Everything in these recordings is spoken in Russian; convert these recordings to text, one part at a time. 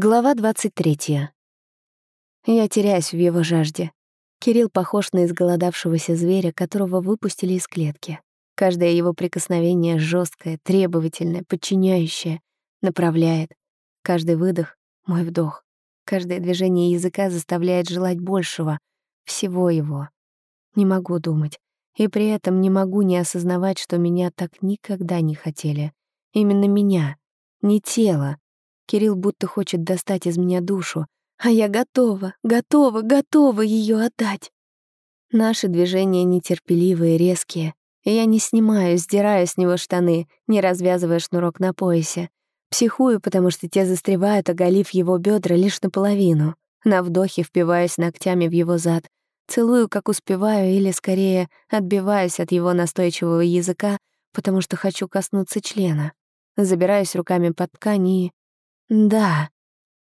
Глава 23. Я теряюсь в его жажде. Кирилл похож на изголодавшегося зверя, которого выпустили из клетки. Каждое его прикосновение жесткое, требовательное, подчиняющее, направляет. Каждый выдох — мой вдох. Каждое движение языка заставляет желать большего, всего его. Не могу думать. И при этом не могу не осознавать, что меня так никогда не хотели. Именно меня, не тело, Кирилл будто хочет достать из меня душу, а я готова, готова, готова ее отдать. Наши движения нетерпеливые, резкие. Я не снимаю, сдираю с него штаны, не развязывая шнурок на поясе. Психую, потому что те застревают, оголив его бедра лишь наполовину. На вдохе впиваюсь ногтями в его зад. Целую, как успеваю, или, скорее, отбиваюсь от его настойчивого языка, потому что хочу коснуться члена. Забираюсь руками под ткань и да.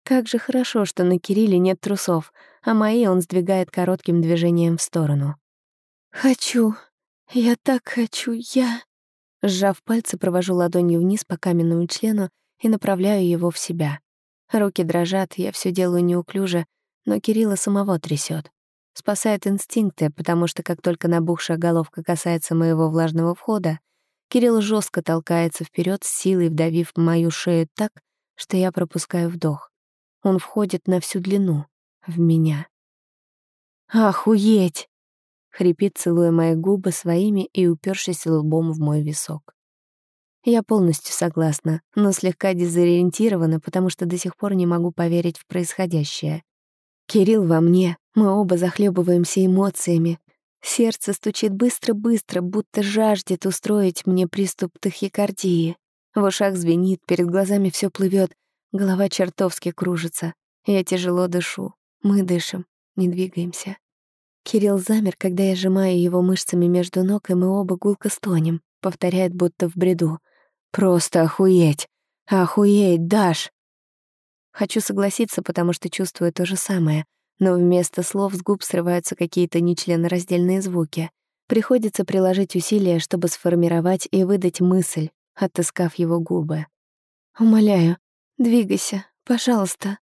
Как же хорошо, что на Кирилле нет трусов, а мои он сдвигает коротким движением в сторону. «Хочу. Я так хочу. Я...» Сжав пальцы, провожу ладонью вниз по каменному члену и направляю его в себя. Руки дрожат, я все делаю неуклюже, но Кирилла самого трясет. Спасает инстинкты, потому что как только набухшая головка касается моего влажного входа, Кирилл жестко толкается вперед с силой вдавив мою шею так, что я пропускаю вдох. Он входит на всю длину, в меня. «Охуеть!» — хрипит, целуя мои губы своими и упершись лбом в мой висок. Я полностью согласна, но слегка дезориентирована, потому что до сих пор не могу поверить в происходящее. Кирилл во мне, мы оба захлебываемся эмоциями. Сердце стучит быстро-быстро, будто жаждет устроить мне приступ тахикардии. В ушах звенит, перед глазами все плывет, голова чертовски кружится. Я тяжело дышу. Мы дышим, не двигаемся. Кирилл замер, когда я сжимаю его мышцами между ног, и мы оба гулко стонем, повторяет будто в бреду. «Просто охуеть! Охуеть, Даш!» Хочу согласиться, потому что чувствую то же самое, но вместо слов с губ срываются какие-то нечленораздельные звуки. Приходится приложить усилия, чтобы сформировать и выдать мысль, отыскав его губы. «Умоляю, двигайся, пожалуйста».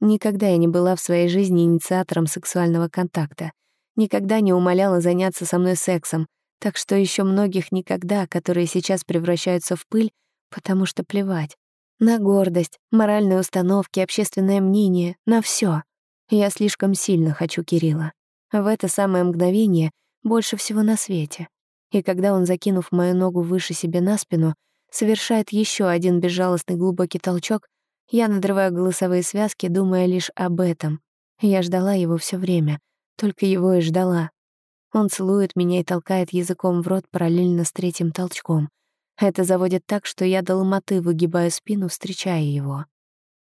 Никогда я не была в своей жизни инициатором сексуального контакта. Никогда не умоляла заняться со мной сексом, так что еще многих никогда, которые сейчас превращаются в пыль, потому что плевать. На гордость, моральные установки, общественное мнение, на все. Я слишком сильно хочу Кирилла. В это самое мгновение больше всего на свете. И когда он, закинув мою ногу выше себе на спину, совершает еще один безжалостный глубокий толчок, я надрываю голосовые связки, думая лишь об этом. Я ждала его все время, только его и ждала. Он целует меня и толкает языком в рот параллельно с третьим толчком. Это заводит так, что я до ломоты выгибаю спину, встречая его.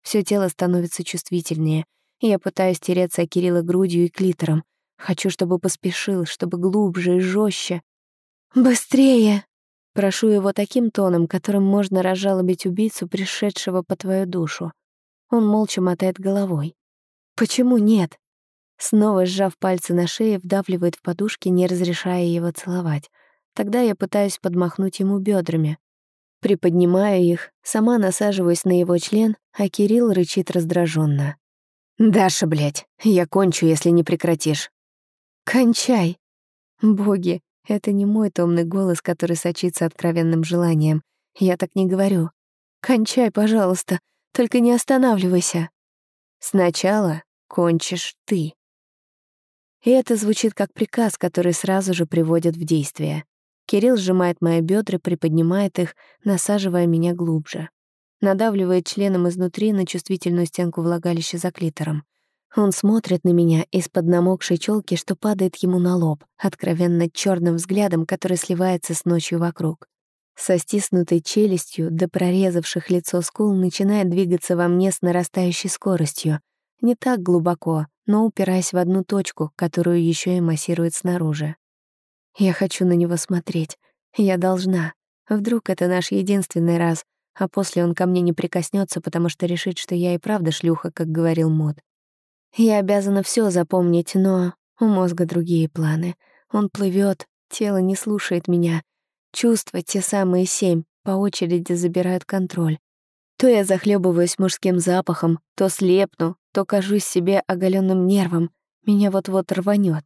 Все тело становится чувствительнее. Я пытаюсь тереться о Кирилла грудью и клитором. Хочу, чтобы поспешил, чтобы глубже и жестче. «Быстрее!» Прошу его таким тоном, которым можно разжалобить убийцу, пришедшего по твою душу. Он молча мотает головой. «Почему нет?» Снова сжав пальцы на шее, вдавливает в подушки, не разрешая его целовать. Тогда я пытаюсь подмахнуть ему бедрами. Приподнимаю их, сама насаживаюсь на его член, а Кирилл рычит раздраженно. «Даша, блядь, я кончу, если не прекратишь». «Кончай!» Боги, это не мой томный голос, который сочится откровенным желанием. Я так не говорю. «Кончай, пожалуйста, только не останавливайся». «Сначала кончишь ты». И это звучит как приказ, который сразу же приводит в действие. Кирилл сжимает мои бедра, приподнимает их, насаживая меня глубже. Надавливает членом изнутри на чувствительную стенку влагалища за клитором. Он смотрит на меня из-под намокшей челки, что падает ему на лоб, откровенно черным взглядом, который сливается с ночью вокруг. Со стиснутой челюстью до прорезавших лицо скул начинает двигаться во мне с нарастающей скоростью. Не так глубоко, но упираясь в одну точку, которую еще и массирует снаружи. Я хочу на него смотреть. Я должна. Вдруг это наш единственный раз, а после он ко мне не прикоснется, потому что решит, что я и правда шлюха, как говорил Мод. Я обязана все запомнить, но у мозга другие планы. Он плывет, тело не слушает меня. Чувства, те самые семь, по очереди забирают контроль. То я захлебываюсь мужским запахом, то слепну, то кажусь себе оголенным нервом. Меня вот-вот рванет.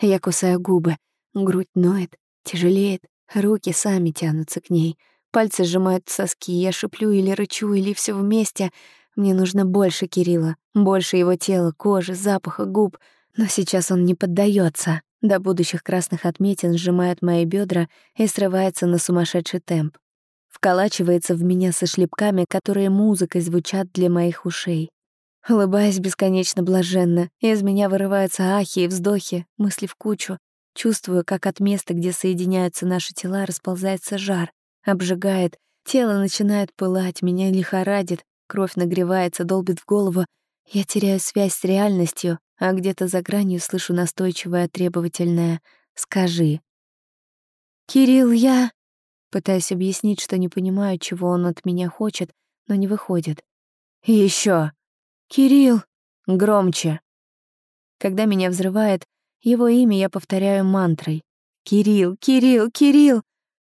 Я кусаю губы, грудь ноет, тяжелеет, руки сами тянутся к ней. Пальцы сжимают соски, я шиплю или рычу, или все вместе. Мне нужно больше Кирилла, больше его тела, кожи, запаха, губ. Но сейчас он не поддается. До будущих красных отметин сжимает мои бедра и срывается на сумасшедший темп. Вколачивается в меня со шлепками, которые музыкой звучат для моих ушей. Улыбаясь бесконечно блаженно, из меня вырываются ахи и вздохи, мысли в кучу. Чувствую, как от места, где соединяются наши тела, расползается жар, обжигает, тело начинает пылать, меня лихорадит, кровь нагревается, долбит в голову. Я теряю связь с реальностью, а где-то за гранью слышу настойчивое требовательное «Скажи». «Кирилл, я...» Пытаюсь объяснить, что не понимаю, чего он от меня хочет, но не выходит. Еще. «Кирилл!» Громче. Когда меня взрывает, его имя я повторяю мантрой. «Кирилл! Кирилл! Кирилл!»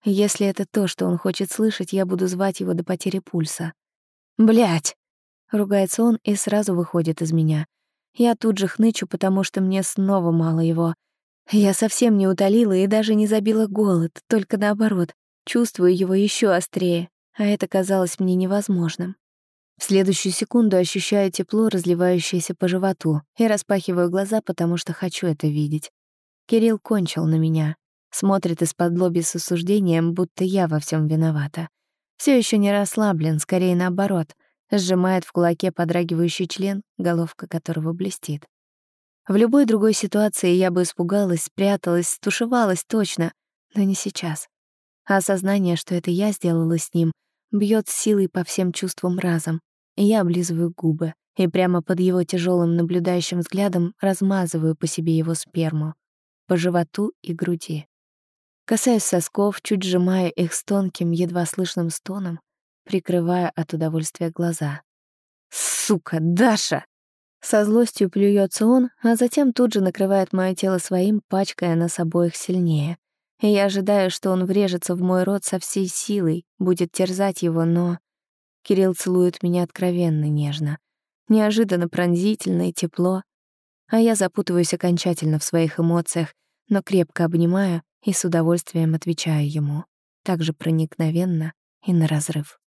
Если это то, что он хочет слышать, я буду звать его до потери пульса. Блять! ругается он и сразу выходит из меня. Я тут же хнычу, потому что мне снова мало его. Я совсем не утолила и даже не забила голод, только наоборот, чувствую его еще острее, а это казалось мне невозможным. В следующую секунду ощущаю тепло, разливающееся по животу, и распахиваю глаза, потому что хочу это видеть. Кирилл кончил на меня, смотрит из-под лоби с осуждением, будто я во всем виновата. Все еще не расслаблен, скорее наоборот, сжимает в кулаке подрагивающий член, головка которого блестит. В любой другой ситуации я бы испугалась, спряталась, стушевалась точно, но не сейчас. А осознание, что это я сделала с ним, бьет силой по всем чувствам разом. Я облизываю губы и прямо под его тяжелым наблюдающим взглядом размазываю по себе его сперму, по животу и груди. Касаюсь сосков, чуть сжимая их с тонким, едва слышным стоном, прикрывая от удовольствия глаза. «Сука, Даша!» Со злостью плюется он, а затем тут же накрывает мое тело своим, пачкая нас обоих сильнее. И я ожидаю, что он врежется в мой рот со всей силой, будет терзать его, но... Кирилл целует меня откровенно нежно, неожиданно пронзительно и тепло, а я запутываюсь окончательно в своих эмоциях, но крепко обнимаю и с удовольствием отвечаю ему, также проникновенно и на разрыв.